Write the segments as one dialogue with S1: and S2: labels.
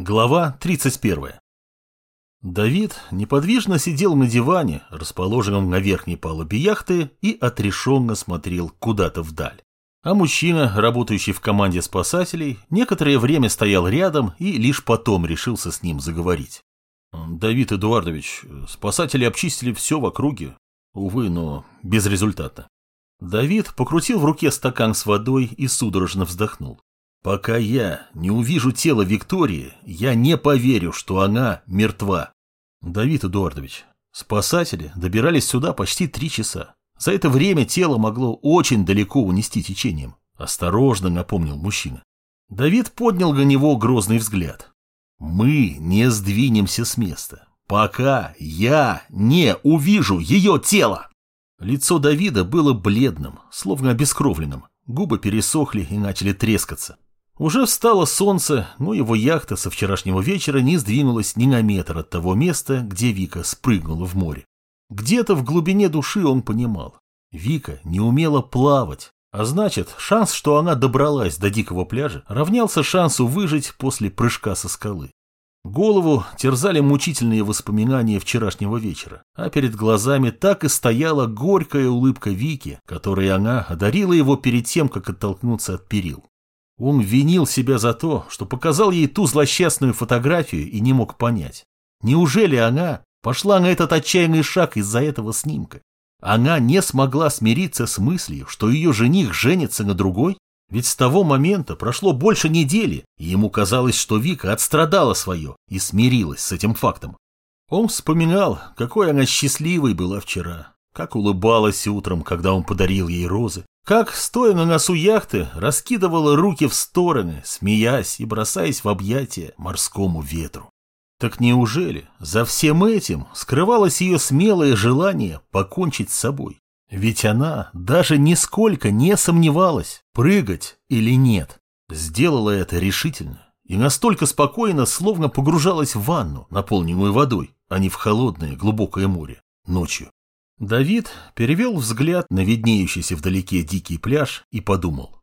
S1: Глава 31. Давид неподвижно сидел на диване, расположенном на верхней палубе яхты, и отрешенно смотрел куда-то вдаль. А мужчина, работающий в команде спасателей, некоторое время стоял рядом и лишь потом решился с ним заговорить. «Давид Эдуардович, спасатели обчистили все в округе. Увы, но безрезультатно». Давид покрутил в руке стакан с водой и судорожно вздохнул. Пока я не увижу тело Виктории, я не поверю, что она мертва. Давид Эдуардович, спасатели добирались сюда почти три часа. За это время тело могло очень далеко унести течением. Осторожно напомнил мужчина. Давид поднял на него грозный взгляд. Мы не сдвинемся с места, пока я не увижу ее тело. Лицо Давида было бледным, словно обескровленным. Губы пересохли и начали трескаться. Уже встало солнце, но его яхта со вчерашнего вечера не сдвинулась ни на метр от того места, где Вика спрыгнула в море. Где-то в глубине души он понимал. Вика не умела плавать, а значит, шанс, что она добралась до дикого пляжа, равнялся шансу выжить после прыжка со скалы. Голову терзали мучительные воспоминания вчерашнего вечера, а перед глазами так и стояла горькая улыбка Вики, которой она одарила его перед тем, как оттолкнуться от перил. Он винил себя за то, что показал ей ту злосчастную фотографию и не мог понять. Неужели она пошла на этот отчаянный шаг из-за этого снимка? Она не смогла смириться с мыслью, что ее жених женится на другой? Ведь с того момента прошло больше недели, и ему казалось, что Вика отстрадала свое и смирилась с этим фактом. Он вспоминал, какой она счастливой была вчера, как улыбалась утром, когда он подарил ей розы, как, стоя на носу яхты, раскидывала руки в стороны, смеясь и бросаясь в объятия морскому ветру. Так неужели за всем этим скрывалось ее смелое желание покончить с собой? Ведь она даже нисколько не сомневалась, прыгать или нет. Сделала это решительно и настолько спокойно, словно погружалась в ванну, наполненную водой, а не в холодное глубокое море, ночью. Давид перевел взгляд на виднеющийся вдалеке дикий пляж и подумал.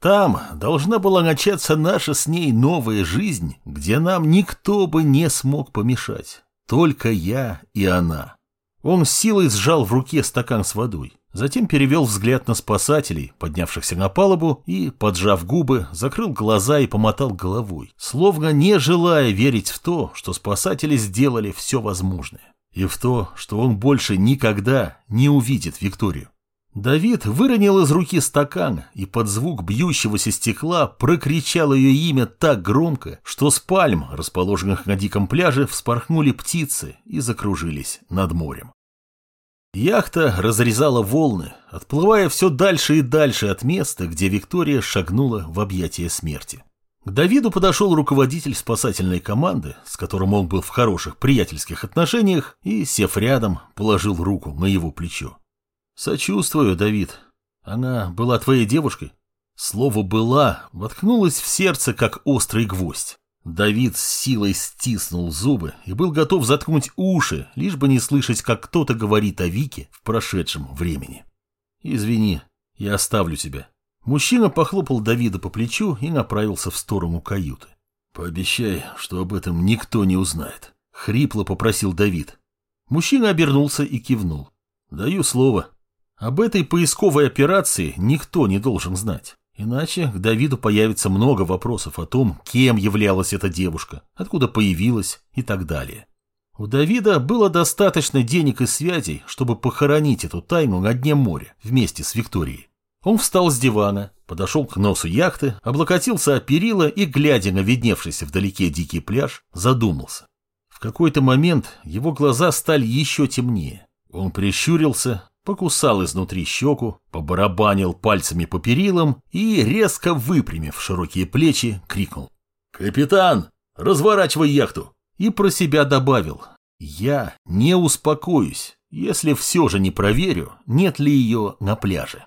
S1: Там должна была начаться наша с ней новая жизнь, где нам никто бы не смог помешать. Только я и она. Он с силой сжал в руке стакан с водой, затем перевел взгляд на спасателей, поднявшихся на палубу, и, поджав губы, закрыл глаза и помотал головой, словно не желая верить в то, что спасатели сделали все возможное и в то, что он больше никогда не увидит Викторию. Давид выронил из руки стакан и под звук бьющегося стекла прокричал ее имя так громко, что с пальм, расположенных на диком пляже, вспорхнули птицы и закружились над морем. Яхта разрезала волны, отплывая все дальше и дальше от места, где Виктория шагнула в объятия смерти. К Давиду подошел руководитель спасательной команды, с которым он был в хороших приятельских отношениях, и, сев рядом, положил руку на его плечо. «Сочувствую, Давид. Она была твоей девушкой?» Слово «была» воткнулось в сердце, как острый гвоздь. Давид с силой стиснул зубы и был готов заткнуть уши, лишь бы не слышать, как кто-то говорит о Вике в прошедшем времени. «Извини, я оставлю тебя», Мужчина похлопал Давида по плечу и направился в сторону каюты. «Пообещай, что об этом никто не узнает», — хрипло попросил Давид. Мужчина обернулся и кивнул. «Даю слово. Об этой поисковой операции никто не должен знать. Иначе к Давиду появится много вопросов о том, кем являлась эта девушка, откуда появилась и так далее. У Давида было достаточно денег и связей, чтобы похоронить эту тайну на дне моря вместе с Викторией. Он встал с дивана, подошел к носу яхты, облокотился о перила и, глядя на видневшийся вдалеке дикий пляж, задумался. В какой-то момент его глаза стали еще темнее. Он прищурился, покусал изнутри щеку, побарабанил пальцами по перилам и, резко выпрямив широкие плечи, крикнул. «Капитан, разворачивай яхту!» И про себя добавил. «Я не успокоюсь, если все же не проверю, нет ли ее на пляже».